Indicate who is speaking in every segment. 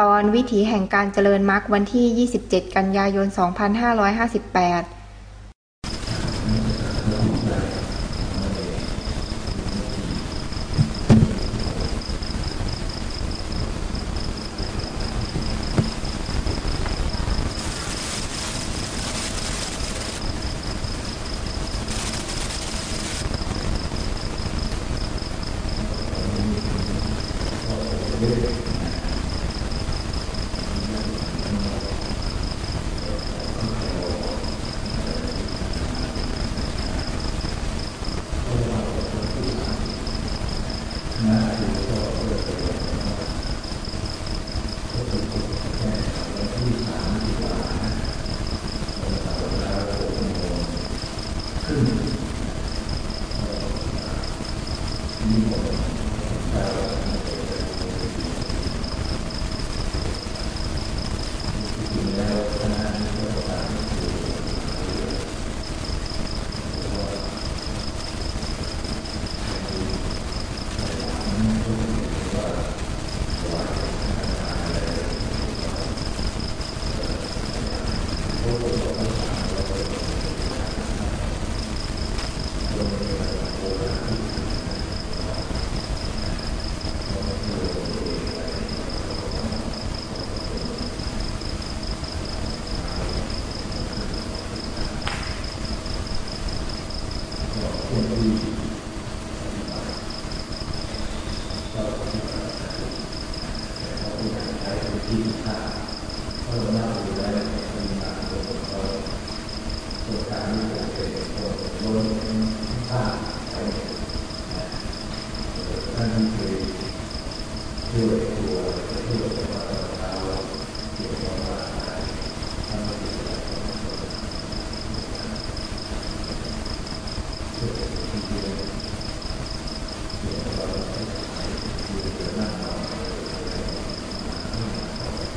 Speaker 1: ตอนวิถีแห่งการเจริญมรรควันที่ 27 กันยายน 2558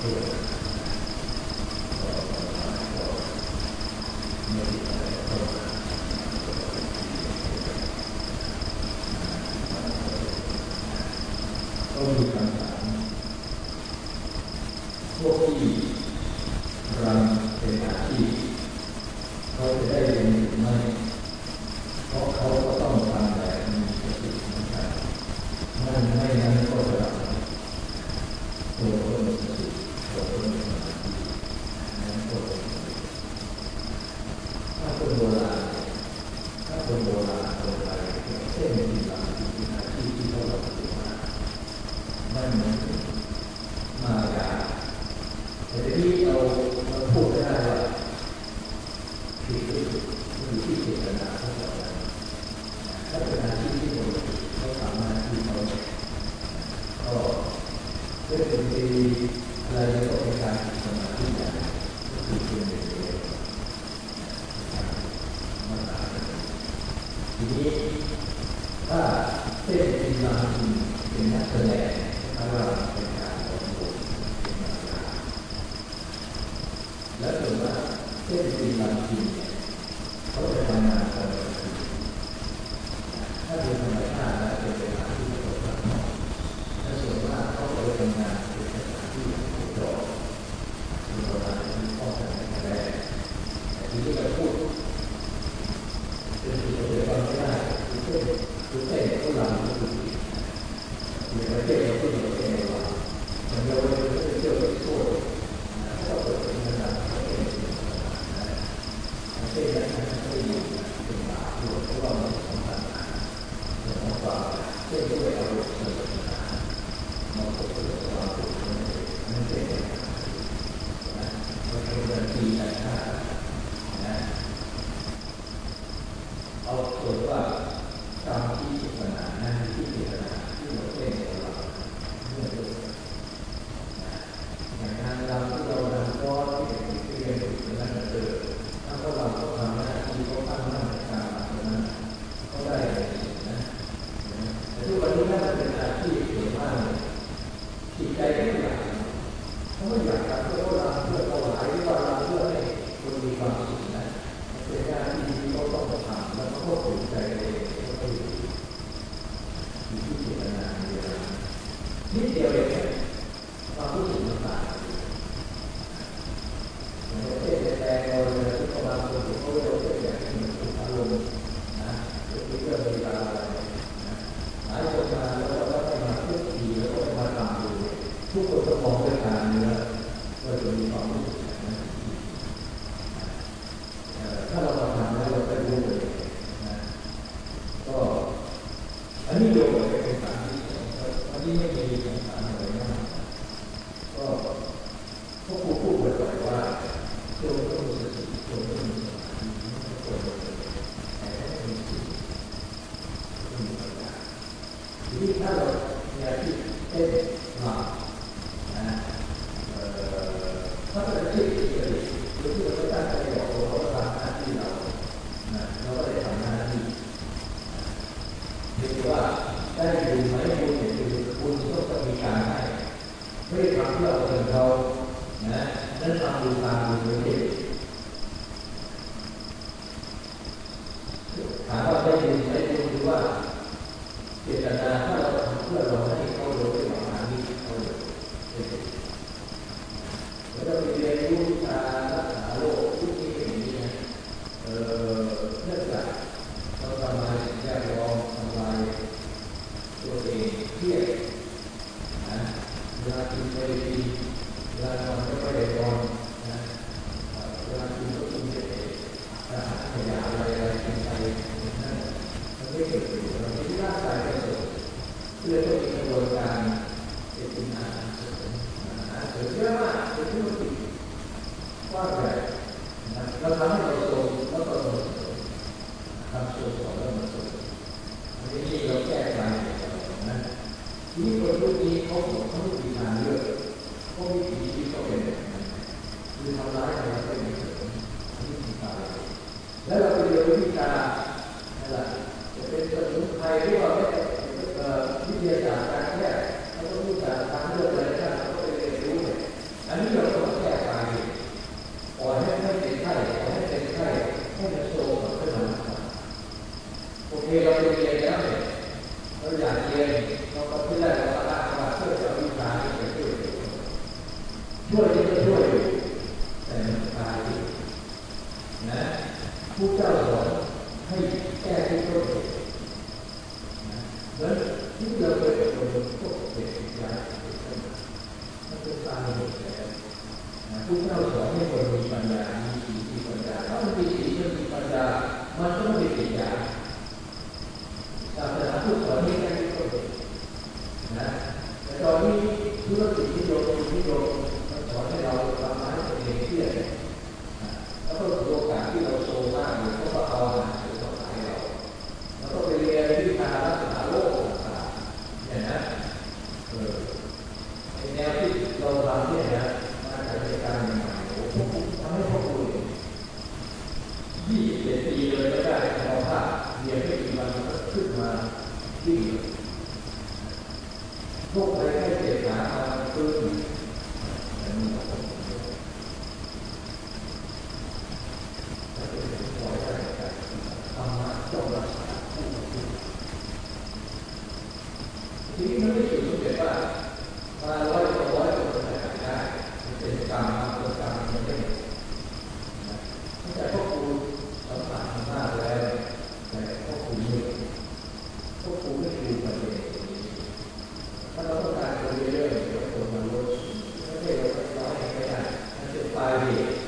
Speaker 2: นิ น มั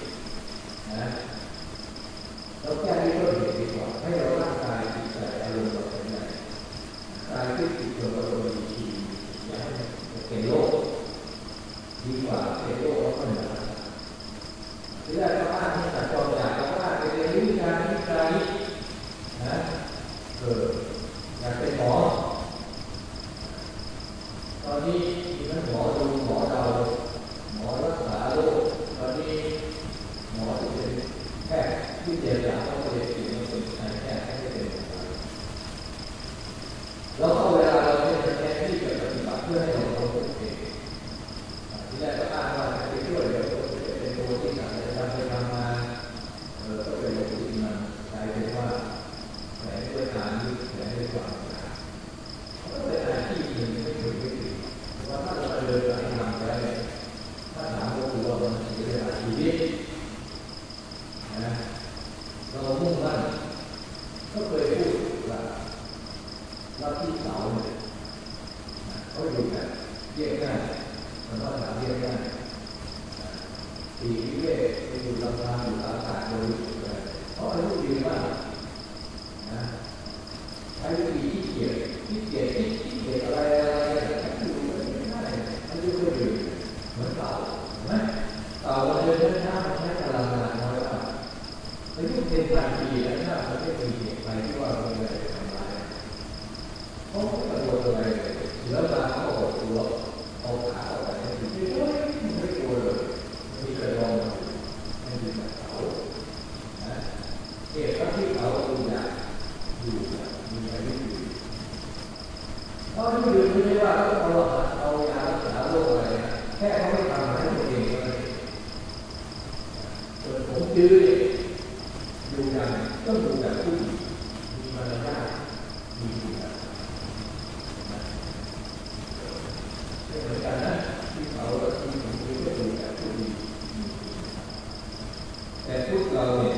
Speaker 2: แต่พวกเราเนี่ย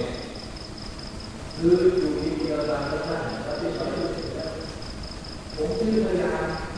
Speaker 2: คืออยู่ที่เดียวกันก็ได้แล้วที่เราอกผมชื่อพยาย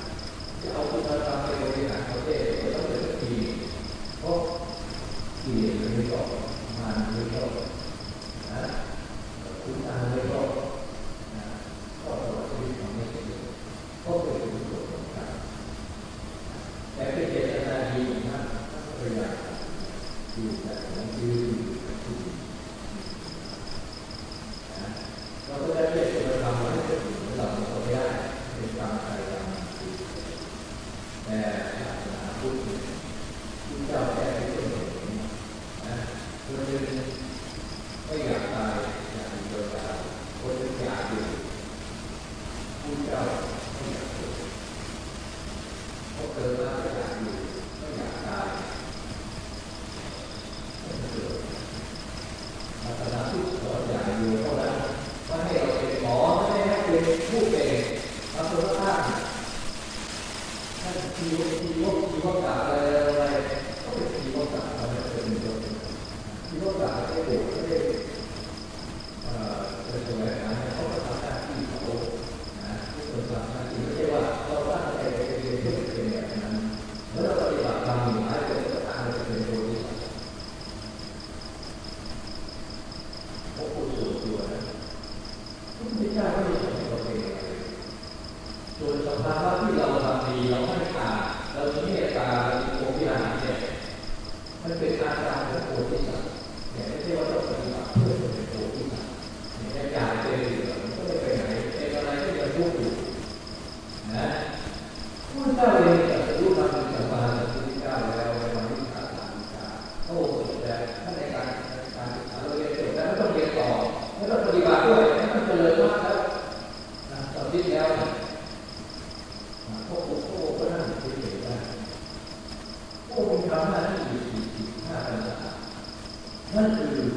Speaker 2: คือ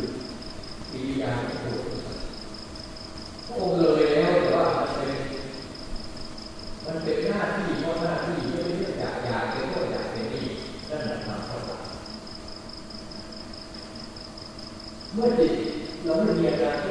Speaker 2: ปียาโกรพระองค์เลยแล้แต่ว่ามันมันเป็นหน้าที่ราะหน้าที่เยองอยาอยากเป็นโน่นอยากเป็นนี่นั่นแหละความเข้าเมื่อจิตเราไม่มีอาการ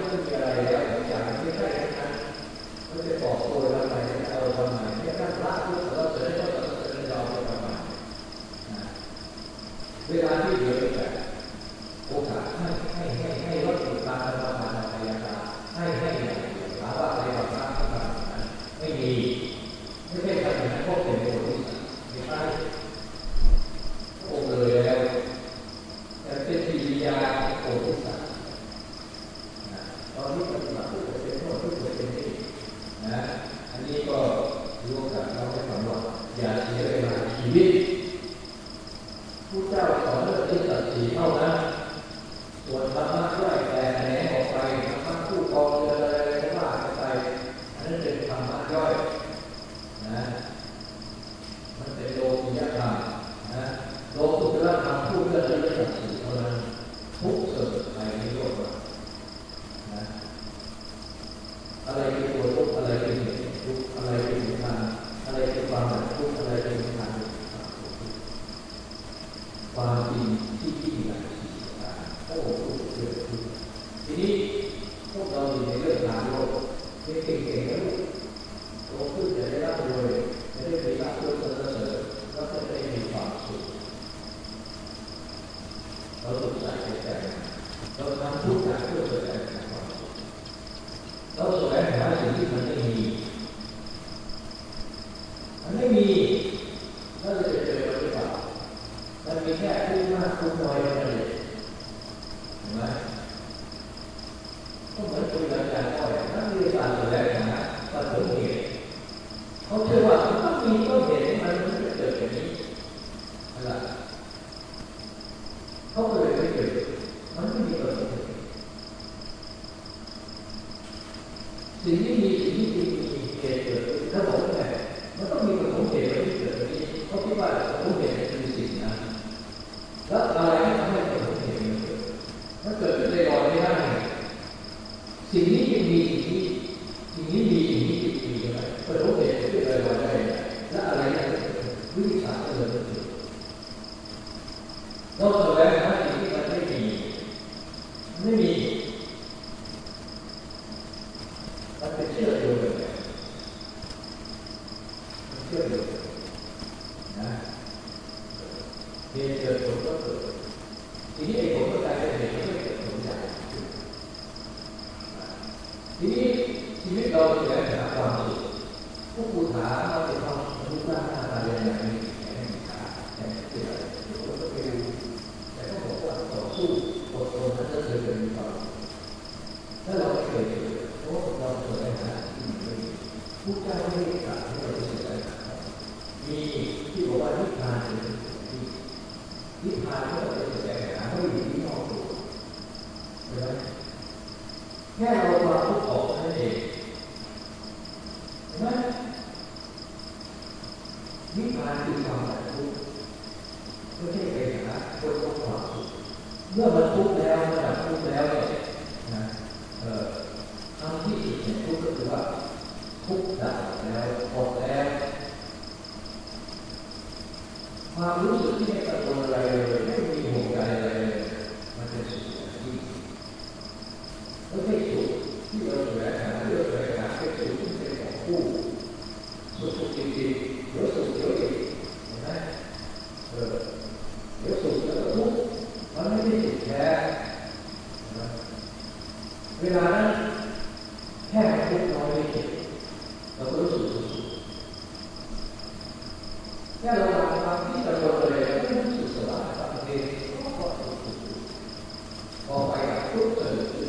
Speaker 2: Seninle ilgili bir hikayeyi kabul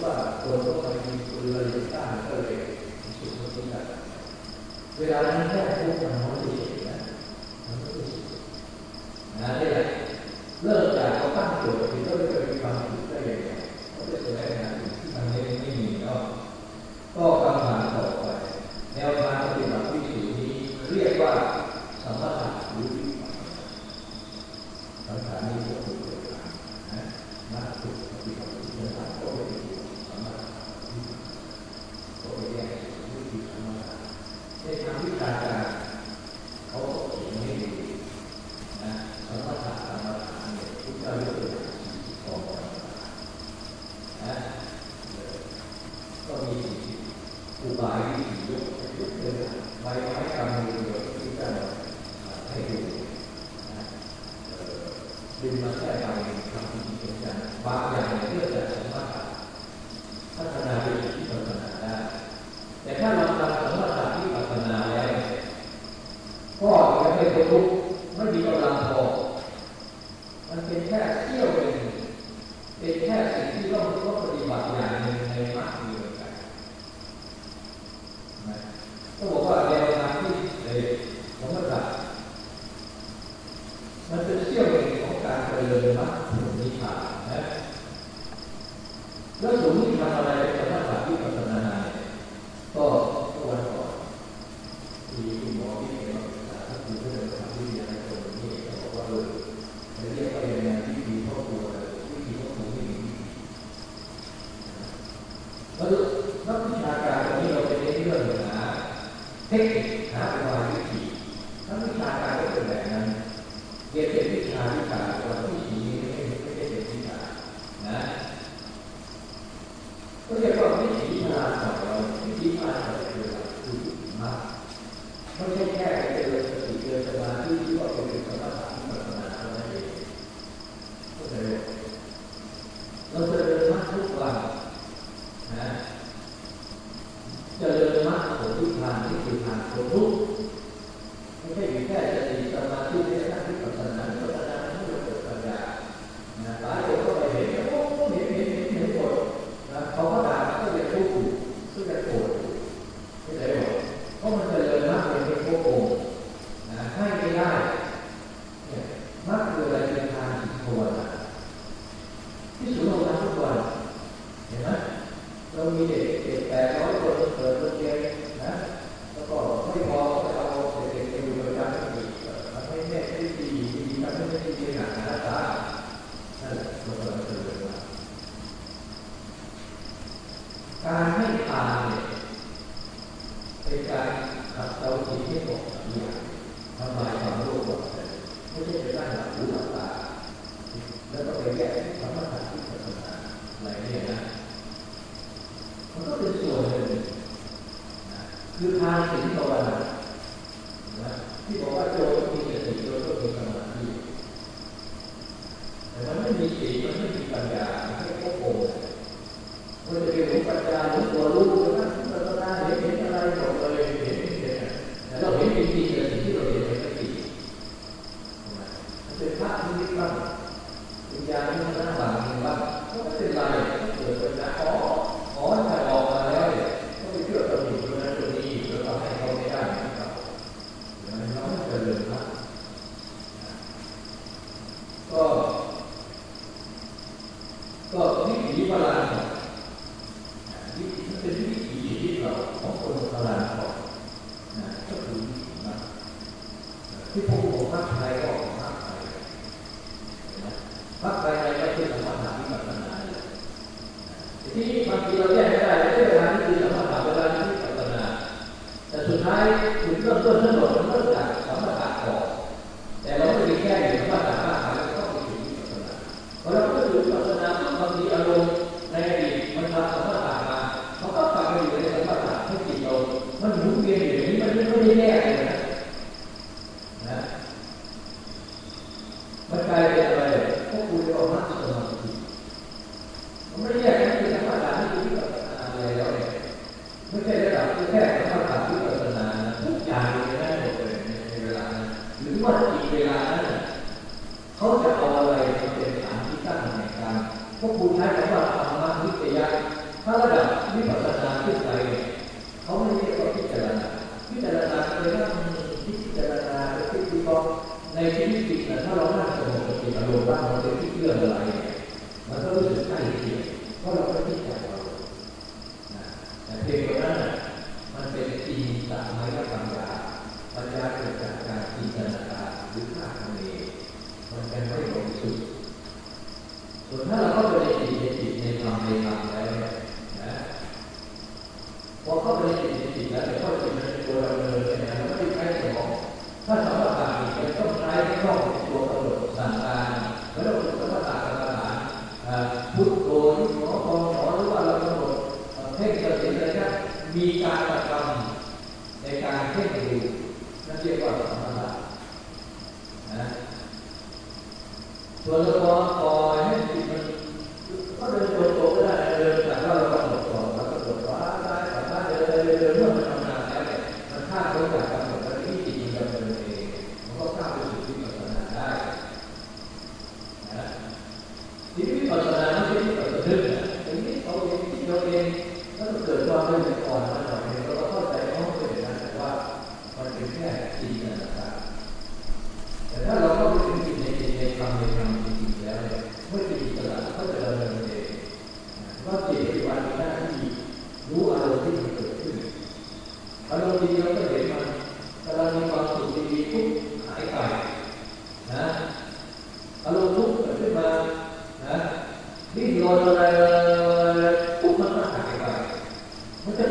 Speaker 2: ว่าตัวก็ไปมีคุเลยสร้างก็เลยสุดมันสุดเวลานั้แค่พูดกัน้องดี จะเดินมรรคผลที่ผ่านที่ผ่านผลทุก มั มัน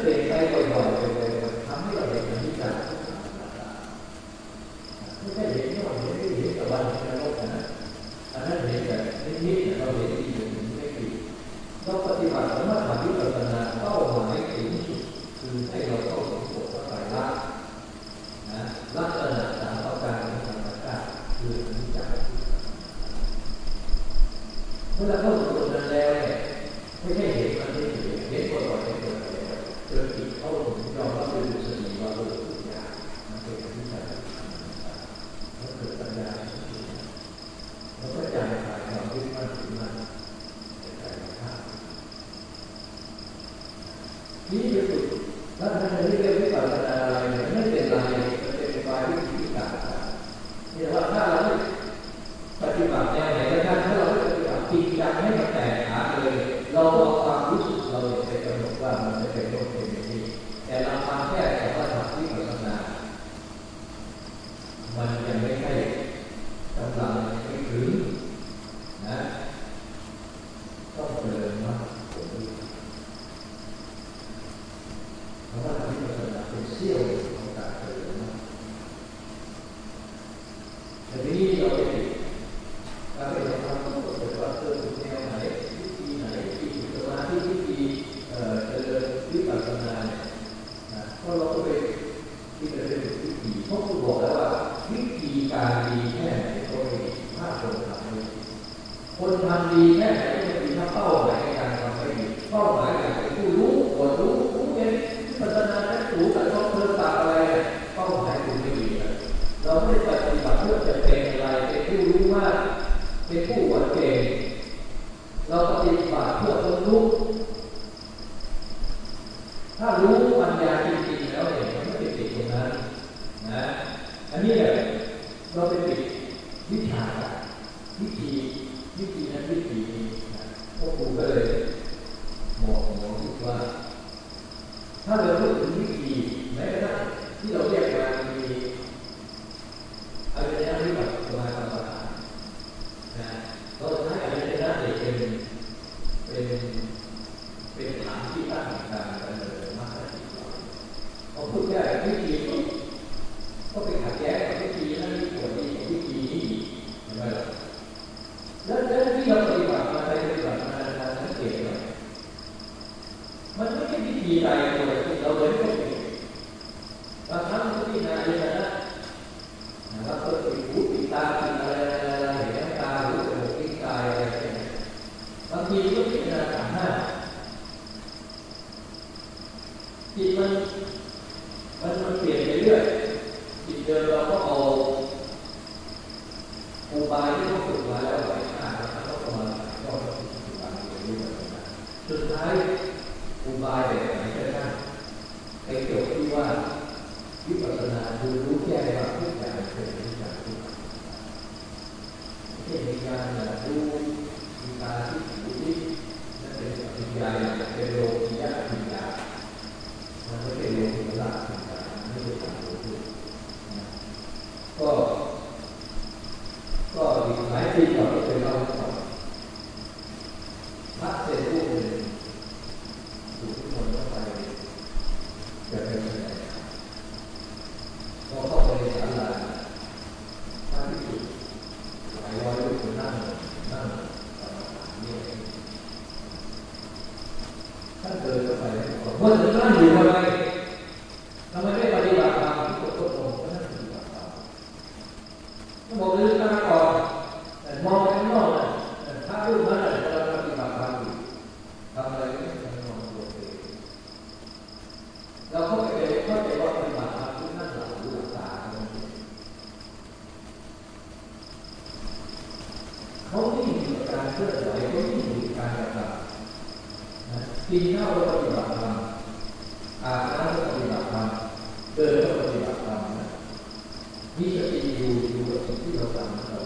Speaker 2: พูดถึณี่ธีแม้กระทั่งที่เราเรียกมามี que eu estava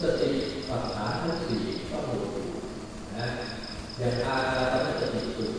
Speaker 2: สติปัฏฐาทั้งสี่ก็หมดอยู่นะอย่างอาตาตสติสุด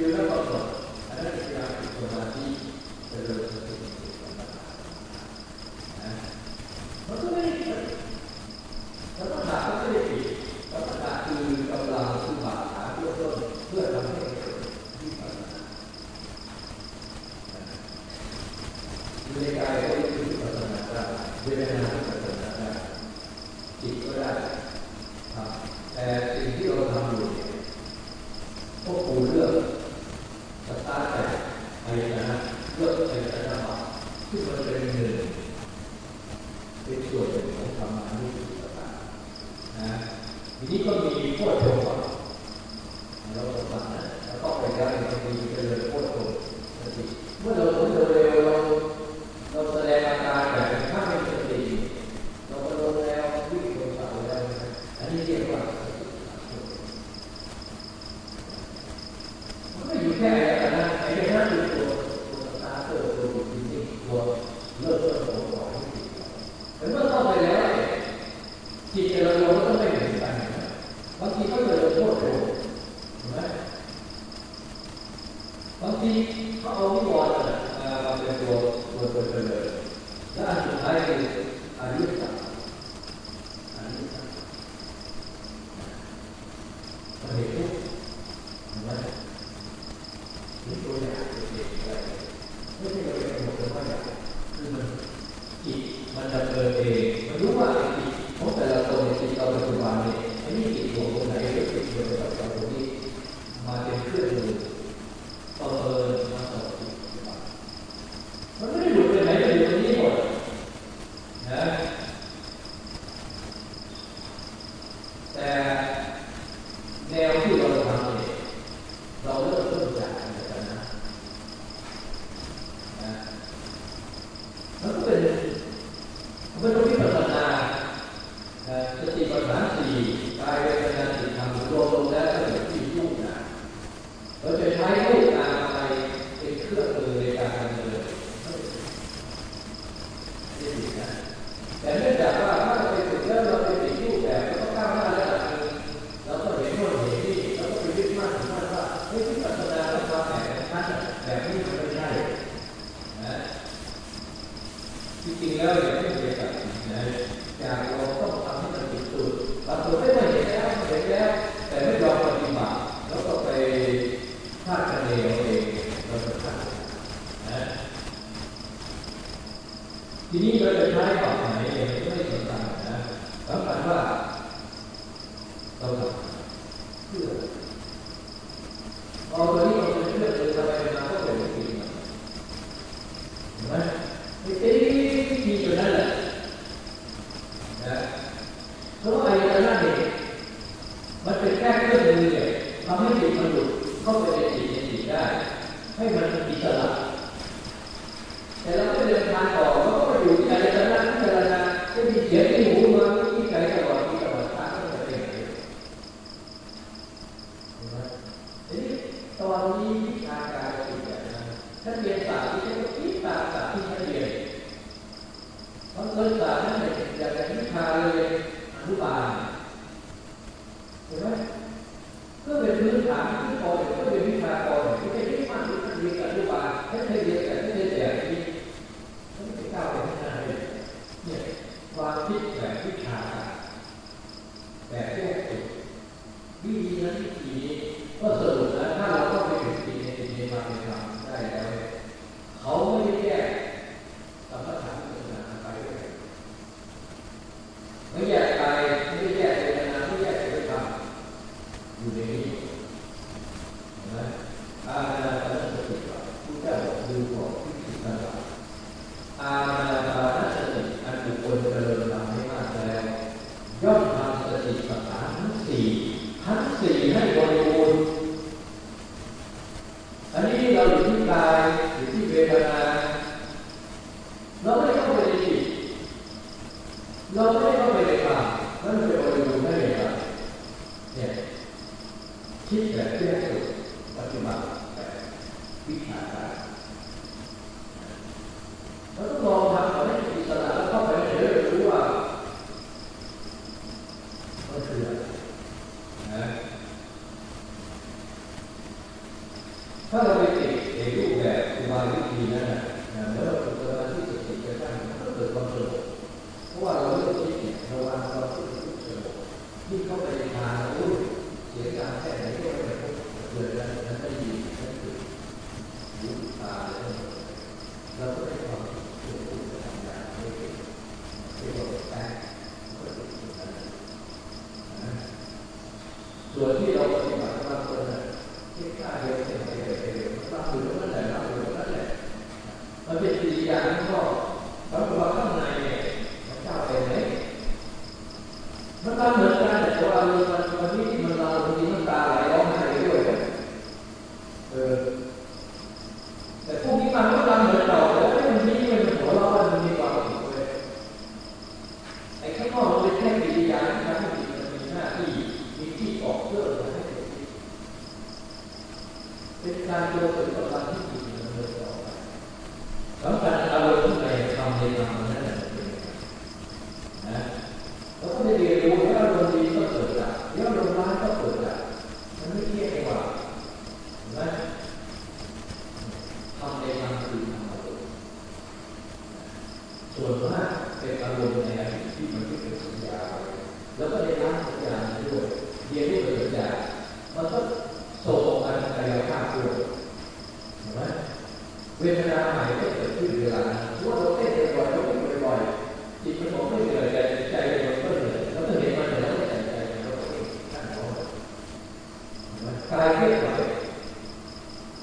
Speaker 2: Yeah.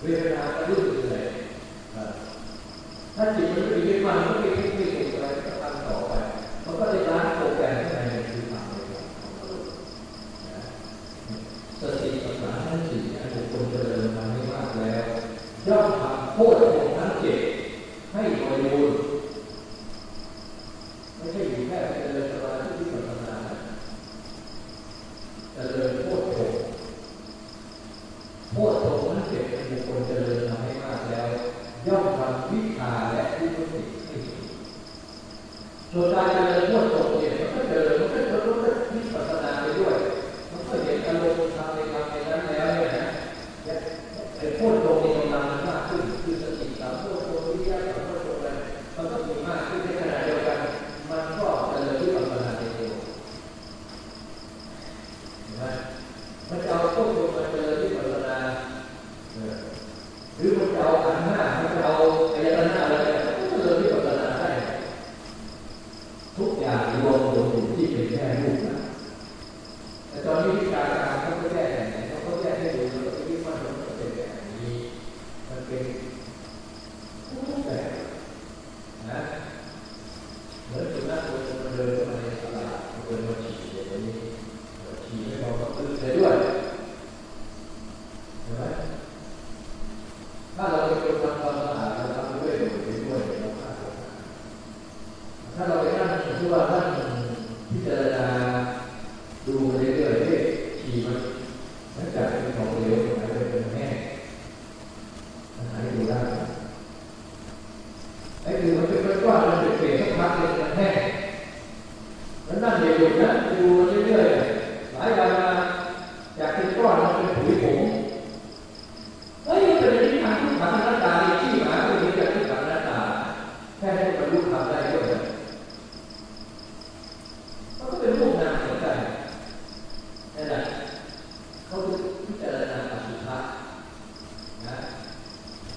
Speaker 2: เวทนาก็รู้สึกเลยถ้าจิตมันไม่มีความไม่มีไม่มี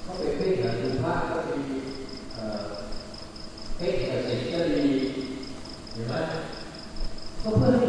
Speaker 2: ก็เป็นเพศกับคุณพระก็มีเพศกับเด็กก็มีเห็นไหมก็เพื่อให้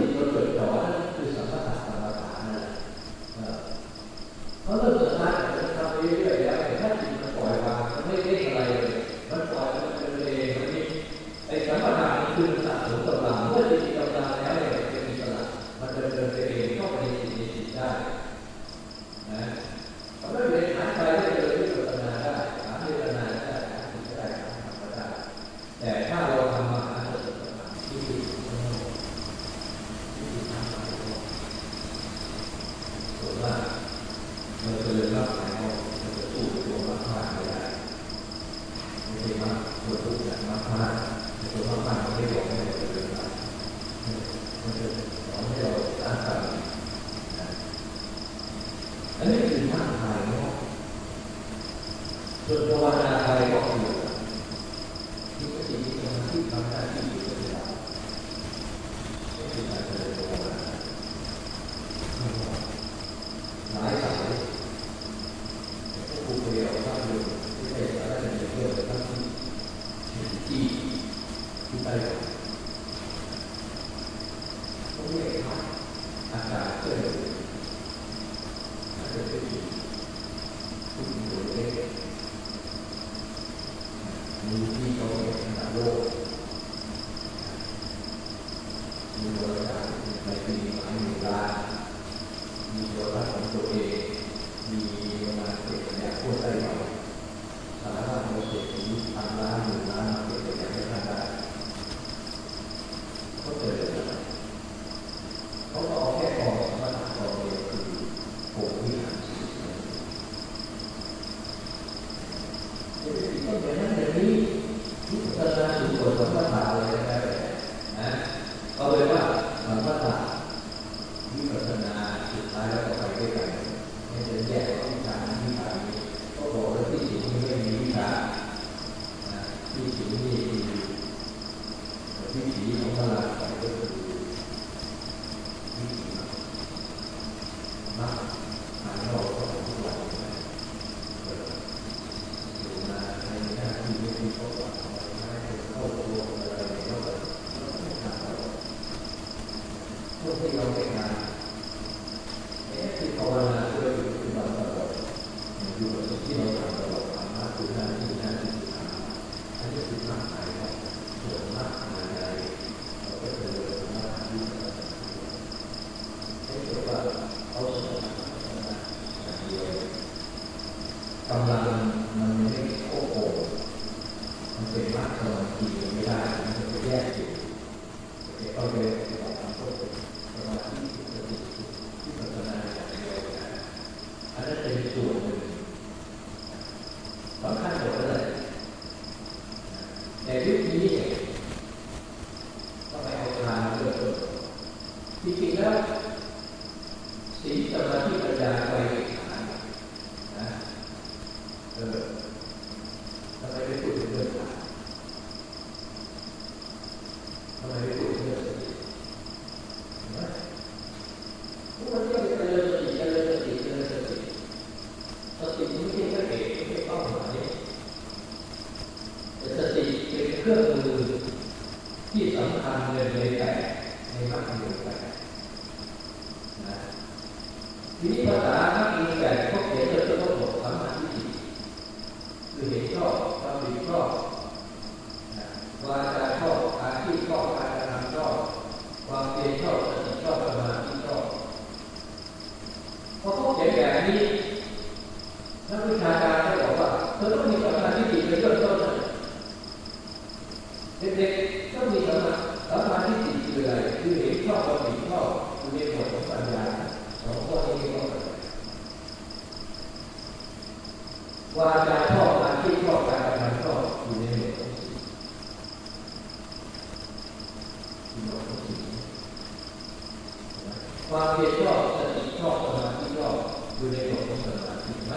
Speaker 2: ความเพียรชอบสติชอบสมาธิชอบอยู่ในกของสมาธิไหม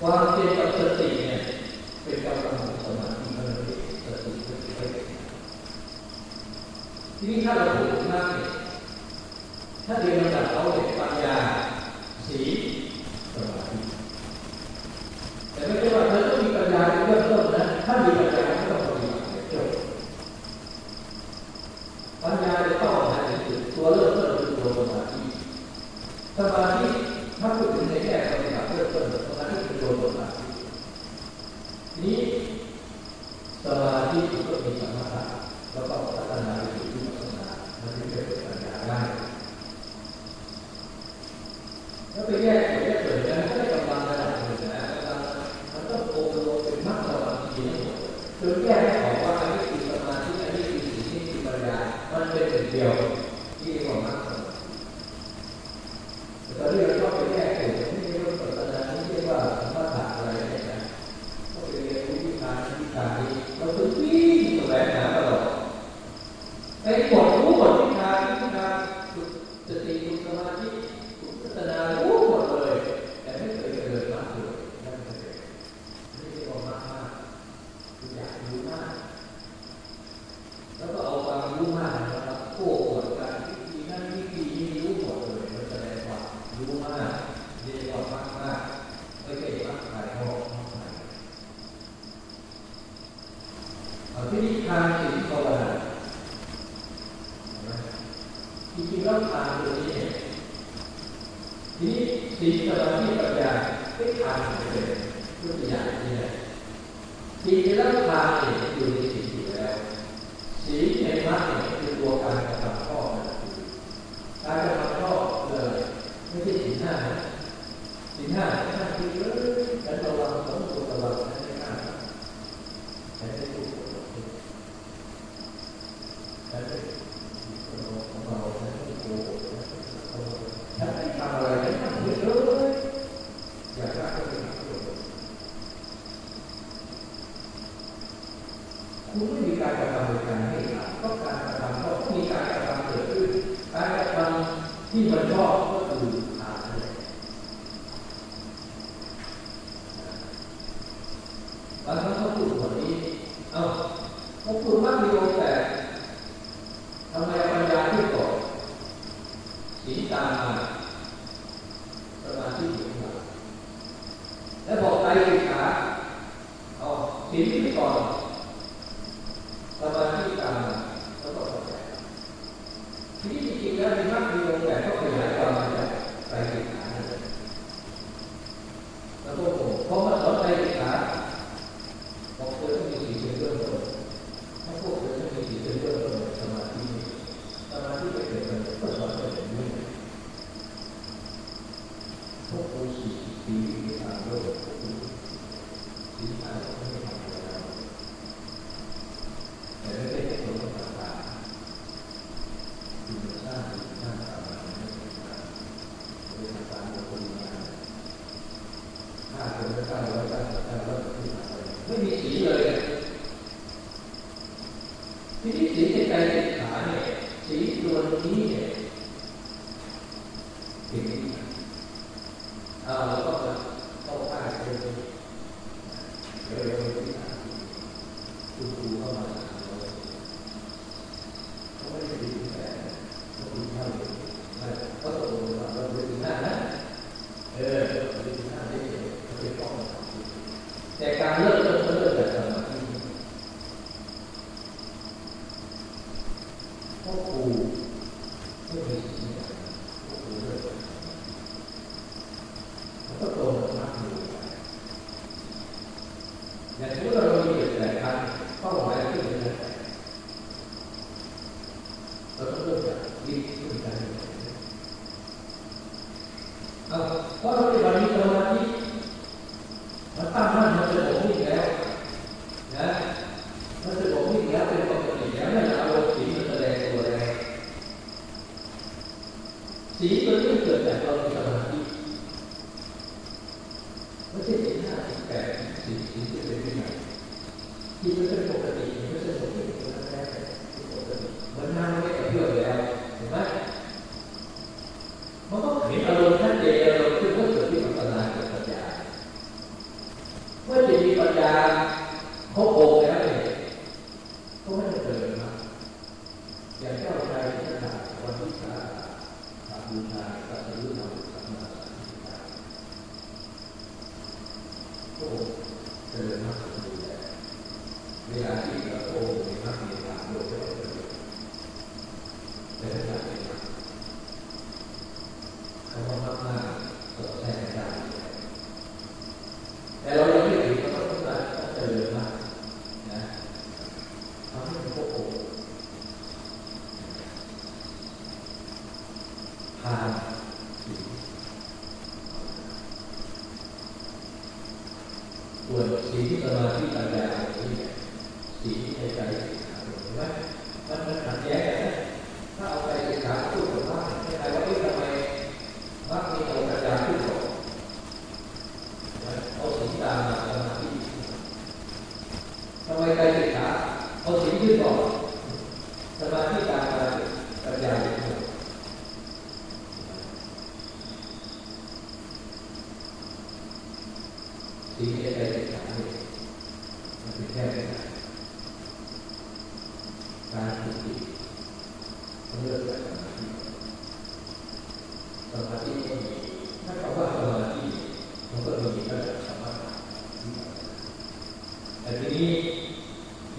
Speaker 2: ความเพียรกับสติเนี่ยเป็นกำลังของสมาธิมันเป็นสติเป็นไปที่นี่ถ้าเราฝึกมากเนี่ถ้าเรียนระดับเขาเด็กปัญญา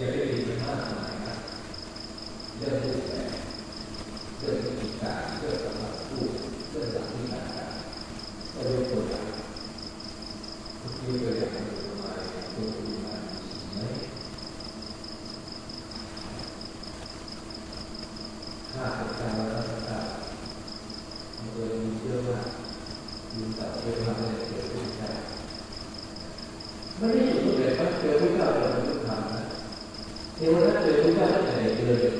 Speaker 2: อย่าไปติดมันมากมายนะเรื่องรูปแบบเรื่องวิธีการเรื่องสำหรับผู้เรื่องหลักวิชาการื่องตัวอย่างยกตัวอย่างมาดูมาดูมาไหมข้าพาจ้ live it.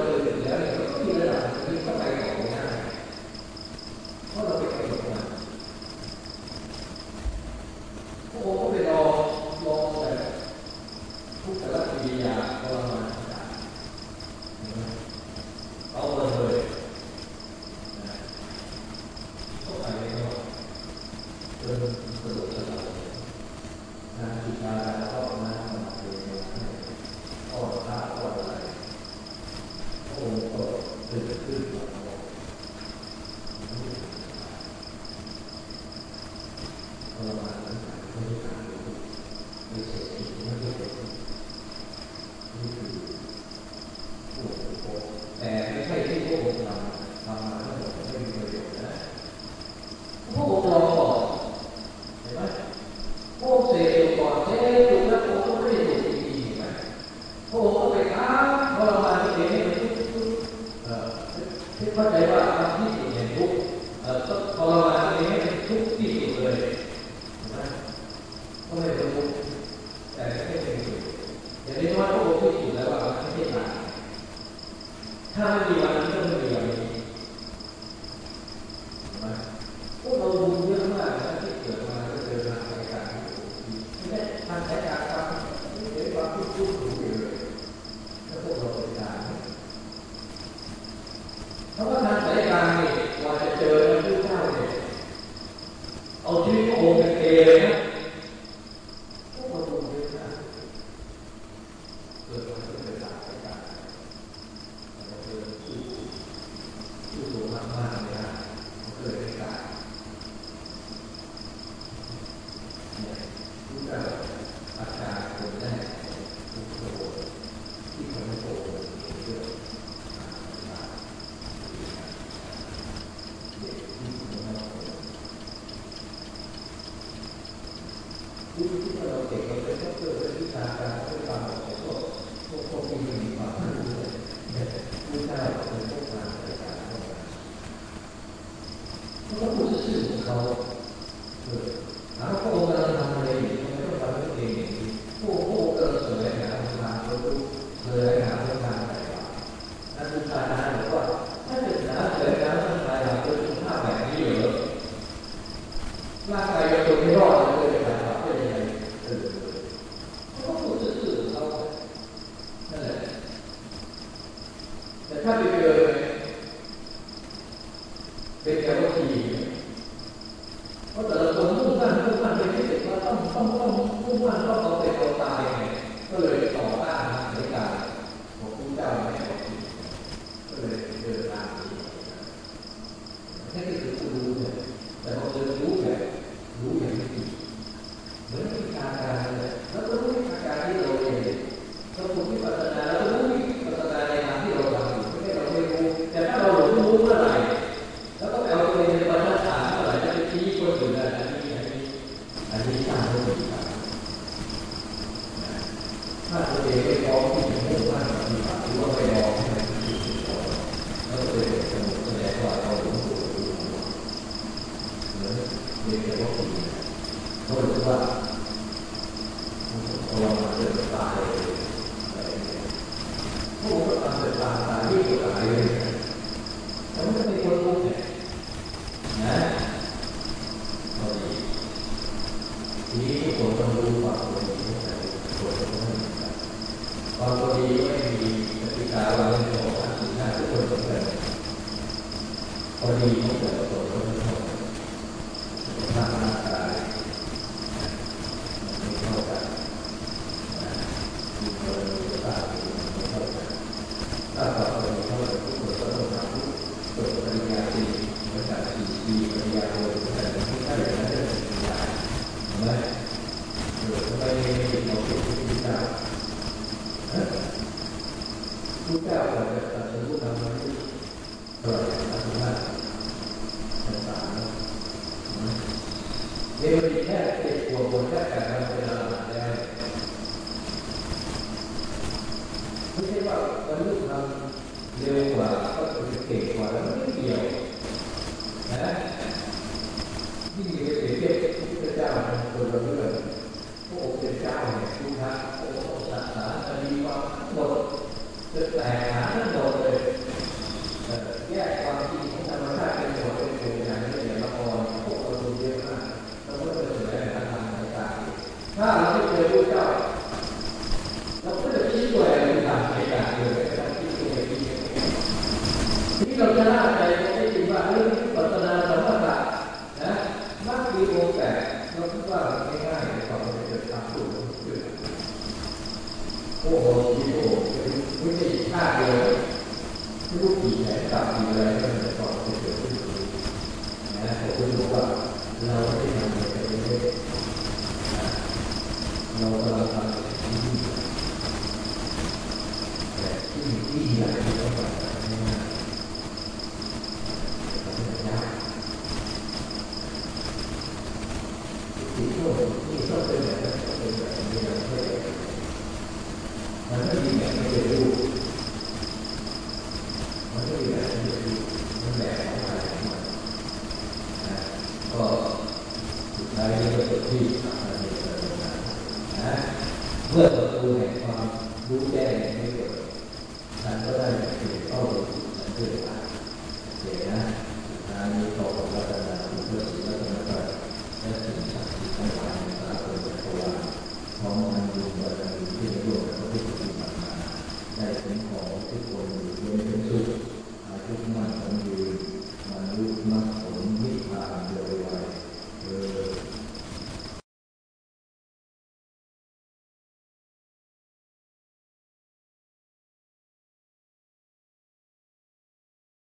Speaker 2: 我这个年龄，我特别爱看。然后对。phục vụ các bây giờ bạn đây như thế vậy có lúc thân